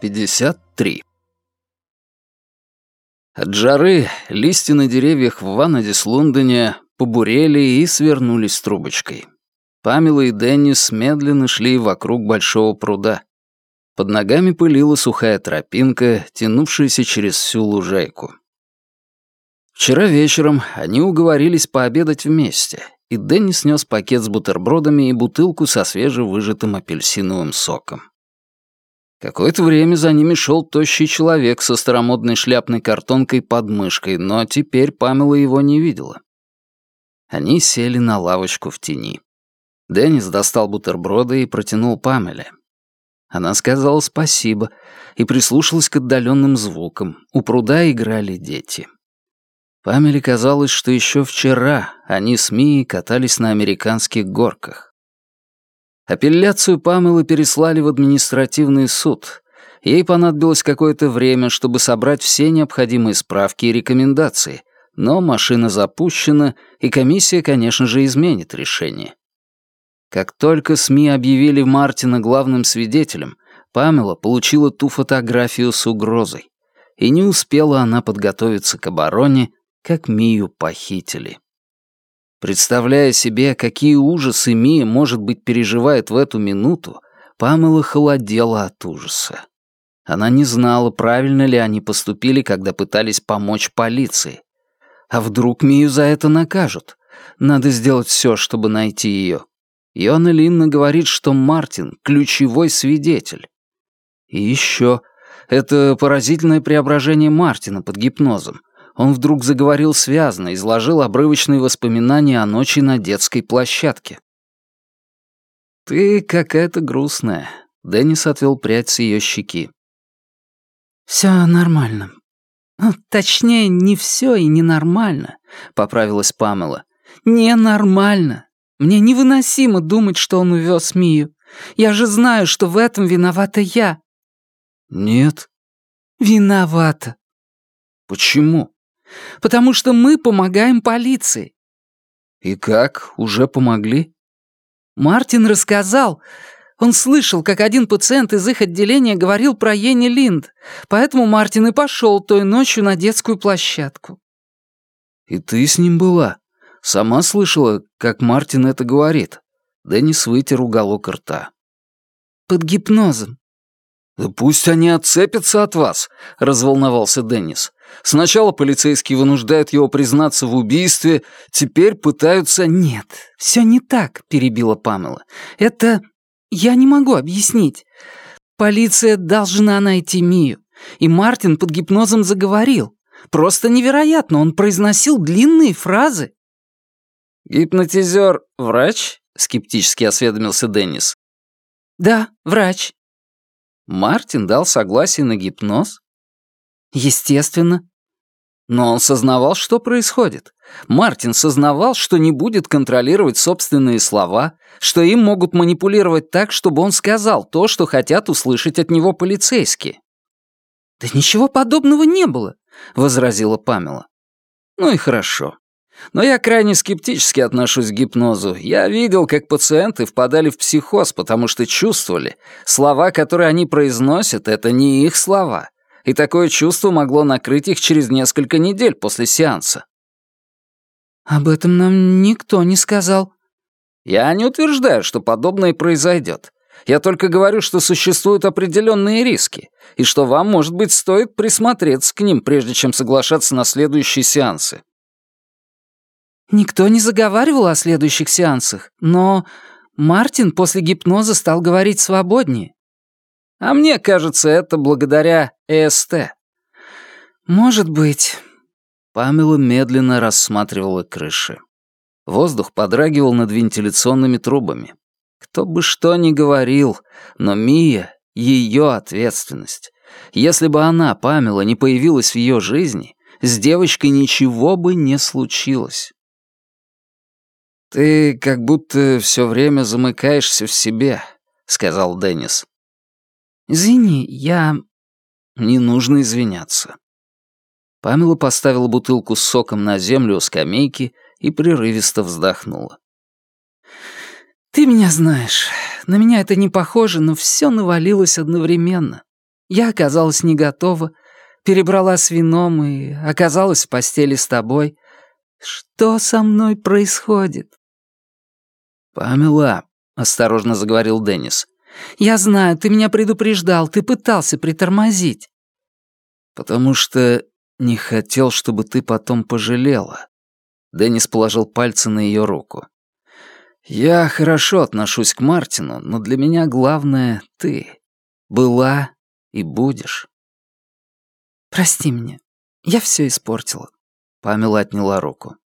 Пятьдесят три. От жары листья на деревьях в Ванадис-Лондоне побурели и свернулись трубочкой. Памела и Деннис медленно шли вокруг большого пруда. Под ногами пылила сухая тропинка, тянувшаяся через всю лужайку. Вчера вечером они уговорились пообедать вместе, и Деннис нес пакет с бутербродами и бутылку со свежевыжатым апельсиновым соком. Какое-то время за ними шел тощий человек со старомодной шляпной картонкой под мышкой, но теперь Памела его не видела. Они сели на лавочку в тени. Деннис достал бутерброды и протянул Памеле. Она сказала спасибо и прислушалась к отдаленным звукам. У пруда играли дети. Памеле казалось, что еще вчера они с Мией катались на американских горках. Апелляцию Памелы переслали в административный суд. Ей понадобилось какое-то время, чтобы собрать все необходимые справки и рекомендации, но машина запущена, и комиссия, конечно же, изменит решение. Как только СМИ объявили Мартина главным свидетелем, Памела получила ту фотографию с угрозой. И не успела она подготовиться к обороне, как Мию похитили. Представляя себе, какие ужасы Мия, может быть, переживает в эту минуту, Памела холодела от ужаса. Она не знала, правильно ли они поступили, когда пытались помочь полиции. А вдруг Мию за это накажут? Надо сделать все, чтобы найти ее. Йона Линна говорит, что Мартин — ключевой свидетель. И еще. Это поразительное преображение Мартина под гипнозом. Он вдруг заговорил связно, изложил обрывочные воспоминания о ночи на детской площадке. «Ты какая-то грустная», — Деннис отвел прядь с ее щеки. «Все нормально. Ну, точнее, не все и не нормально», — поправилась Памела. «Ненормально. Мне невыносимо думать, что он увез Мию. Я же знаю, что в этом виновата я». «Нет». «Виновата». «Почему?» Потому что мы помогаем полиции». «И как? Уже помогли?» Мартин рассказал. Он слышал, как один пациент из их отделения говорил про Йенни Линд, поэтому Мартин и пошел той ночью на детскую площадку. «И ты с ним была? Сама слышала, как Мартин это говорит?» Деннис вытер уголок рта. «Под гипнозом». «Да пусть они отцепятся от вас», — разволновался Деннис. Сначала полицейские вынуждают его признаться в убийстве, теперь пытаются... «Нет, все не так», — перебила Памела. «Это... я не могу объяснить. Полиция должна найти Мию. И Мартин под гипнозом заговорил. Просто невероятно, он произносил длинные фразы». «Гипнотизер — врач?» — скептически осведомился Деннис. «Да, врач». Мартин дал согласие на гипноз? Естественно. Но он сознавал, что происходит. Мартин сознавал, что не будет контролировать собственные слова, что им могут манипулировать так, чтобы он сказал то, что хотят услышать от него полицейские. «Да ничего подобного не было», — возразила Памела. «Ну и хорошо. Но я крайне скептически отношусь к гипнозу. Я видел, как пациенты впадали в психоз, потому что чувствовали, слова, которые они произносят, это не их слова, и такое чувство могло накрыть их через несколько недель после сеанса. «Об этом нам никто не сказал». «Я не утверждаю, что подобное произойдет. Я только говорю, что существуют определенные риски, и что вам, может быть, стоит присмотреться к ним, прежде чем соглашаться на следующие сеансы». «Никто не заговаривал о следующих сеансах, но Мартин после гипноза стал говорить свободнее. А мне кажется, это благодаря ЭСТ. Может быть. Памела медленно рассматривала крыши. Воздух подрагивал над вентиляционными трубами. Кто бы что ни говорил, но Мия — ее ответственность. Если бы она, Памела, не появилась в ее жизни, с девочкой ничего бы не случилось. «Ты как будто все время замыкаешься в себе», — сказал Деннис. «Извини, я...» «Не нужно извиняться». Памела поставила бутылку с соком на землю у скамейки и прерывисто вздохнула. «Ты меня знаешь. На меня это не похоже, но все навалилось одновременно. Я оказалась не готова, перебрала с вином и оказалась в постели с тобой. Что со мной происходит?» «Памела», — осторожно заговорил Деннис. «Я знаю, ты меня предупреждал, ты пытался притормозить». «Потому что не хотел, чтобы ты потом пожалела». Деннис положил пальцы на ее руку. «Я хорошо отношусь к Мартину, но для меня главное — ты. Была и будешь». «Прости меня. Я все испортила». Памела отняла руку.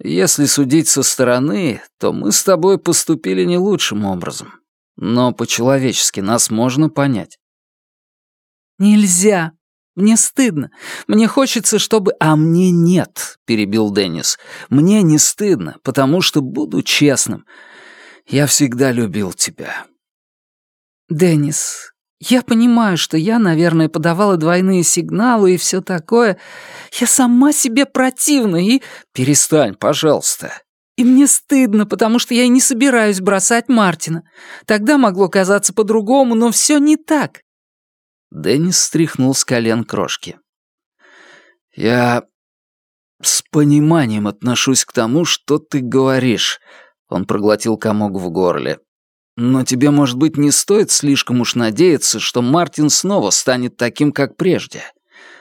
«Если судить со стороны, то мы с тобой поступили не лучшим образом. Но по-человечески нас можно понять». «Нельзя. Мне стыдно. Мне хочется, чтобы...» «А мне нет», — перебил Деннис. «Мне не стыдно, потому что, буду честным, я всегда любил тебя». «Деннис, я понимаю, что я, наверное, подавала двойные сигналы и все такое. Я сама себе противна и...» «Перестань, пожалуйста». «И мне стыдно, потому что я и не собираюсь бросать Мартина. Тогда могло казаться по-другому, но все не так. Деннис стряхнул с колен крошки. «Я с пониманием отношусь к тому, что ты говоришь», — он проглотил комок в горле. «Но тебе, может быть, не стоит слишком уж надеяться, что Мартин снова станет таким, как прежде.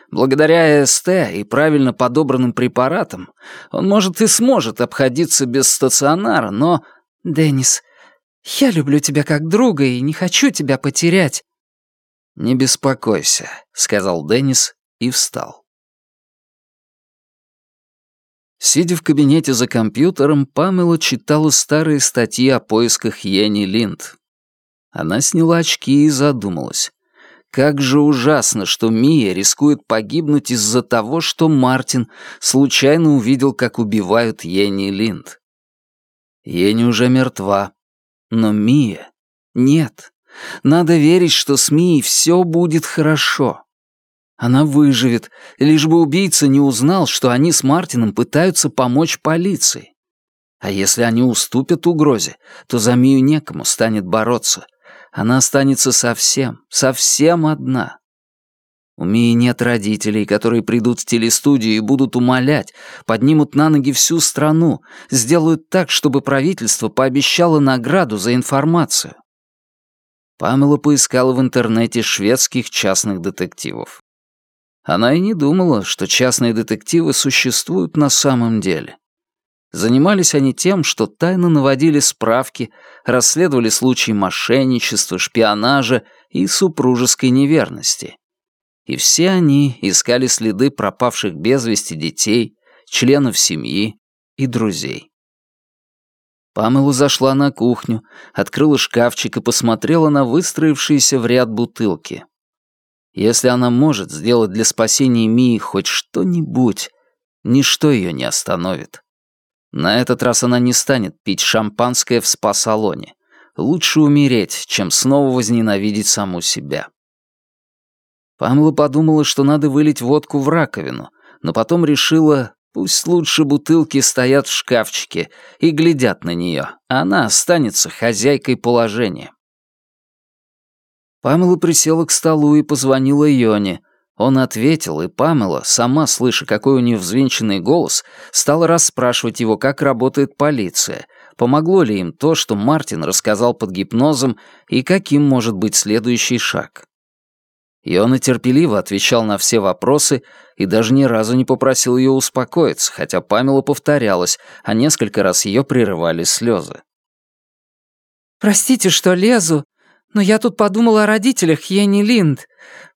Благодаря СТ и правильно подобранным препаратам он, может, и сможет обходиться без стационара, но...» «Деннис, я люблю тебя как друга и не хочу тебя потерять». «Не беспокойся», — сказал Деннис и встал. Сидя в кабинете за компьютером, Памела читала старые статьи о поисках Йенни Линд. Она сняла очки и задумалась. Как же ужасно, что Мия рискует погибнуть из-за того, что Мартин случайно увидел, как убивают Йенни Линд. Йенни уже мертва, но Мия — нет. Надо верить, что с Мией все будет хорошо. Она выживет, лишь бы убийца не узнал, что они с Мартином пытаются помочь полиции. А если они уступят угрозе, то за Мию некому станет бороться. Она останется совсем, совсем одна. У Мии нет родителей, которые придут в телестудию и будут умолять, поднимут на ноги всю страну, сделают так, чтобы правительство пообещало награду за информацию. Памела поискала в интернете шведских частных детективов. Она и не думала, что частные детективы существуют на самом деле. Занимались они тем, что тайно наводили справки, расследовали случаи мошенничества, шпионажа и супружеской неверности. И все они искали следы пропавших без вести детей, членов семьи и друзей. Памела зашла на кухню, открыла шкафчик и посмотрела на выстроившиеся в ряд бутылки. Если она может сделать для спасения Мии хоть что-нибудь, ничто ее не остановит. На этот раз она не станет пить шампанское в спа-салоне. Лучше умереть, чем снова возненавидеть саму себя. Памела подумала, что надо вылить водку в раковину, но потом решила, Пусть лучше бутылки стоят в шкафчике и глядят на нее, а она останется хозяйкой положения. Памела присела к столу и позвонила Йоне. Он ответил, и Памела, сама слыша, какой у нее взвинченный голос, стала расспрашивать его, как работает полиция, помогло ли им то, что Мартин рассказал под гипнозом, и каким может быть следующий шаг. И он терпеливо отвечал на все вопросы и даже ни разу не попросил ее успокоиться, хотя Памела повторялась, а несколько раз ее прерывали слезы. «Простите, что лезу, но я тут подумала о родителях Йенни Линд.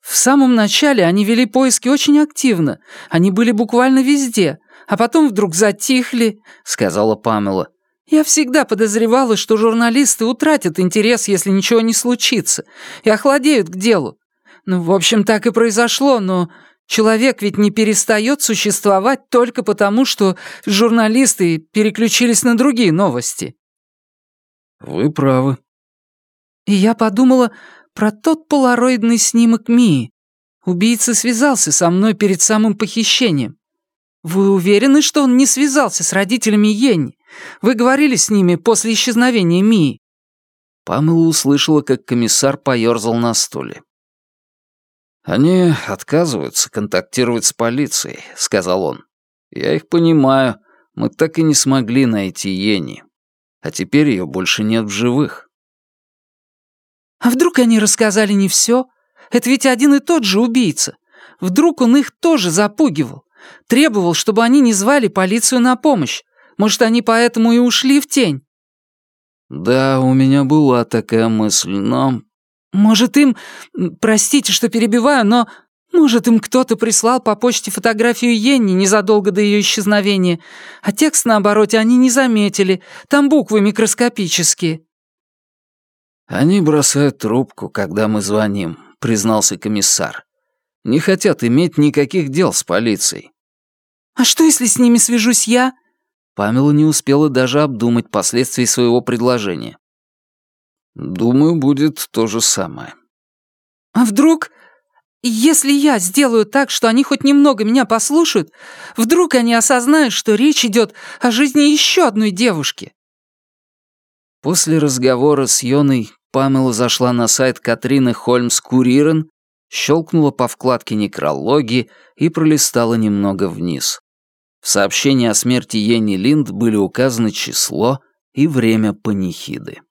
В самом начале они вели поиски очень активно, они были буквально везде, а потом вдруг затихли», — сказала Памела. «Я всегда подозревала, что журналисты утратят интерес, если ничего не случится, и охладеют к делу. Ну, в общем, так и произошло, но человек ведь не перестает существовать только потому, что журналисты переключились на другие новости. Вы правы. И я подумала про тот полароидный снимок Мии. Убийца связался со мной перед самым похищением. Вы уверены, что он не связался с родителями Йенни? Вы говорили с ними после исчезновения Мии?» Памела услышала, как комиссар поёрзал на стуле. «Они отказываются контактировать с полицией», — сказал он. «Я их понимаю. Мы так и не смогли найти Йенни. А теперь ее больше нет в живых». «А вдруг они рассказали не все? Это ведь один и тот же убийца. Вдруг он их тоже запугивал? Требовал, чтобы они не звали полицию на помощь. Может, они поэтому и ушли в тень?» «Да, у меня была такая мысль, но...» «Может, им... Простите, что перебиваю, но... Может, им кто-то прислал по почте фотографию Йенни незадолго до ее исчезновения, а текст на обороте они не заметили, там буквы микроскопические». «Они бросают трубку, когда мы звоним», — признался комиссар. «Не хотят иметь никаких дел с полицией». «А что, если с ними свяжусь я?» Памела не успела даже обдумать последствий своего предложения. «Думаю, будет то же самое». «А вдруг, если я сделаю так, что они хоть немного меня послушают, вдруг они осознают, что речь идет о жизни еще одной девушки?» После разговора с Йоной Памела зашла на сайт Катрины Хольмс Курирен, щелкнула по вкладке некрологи и пролистала немного вниз. В сообщении о смерти Йенни Линд были указаны число и время панихиды.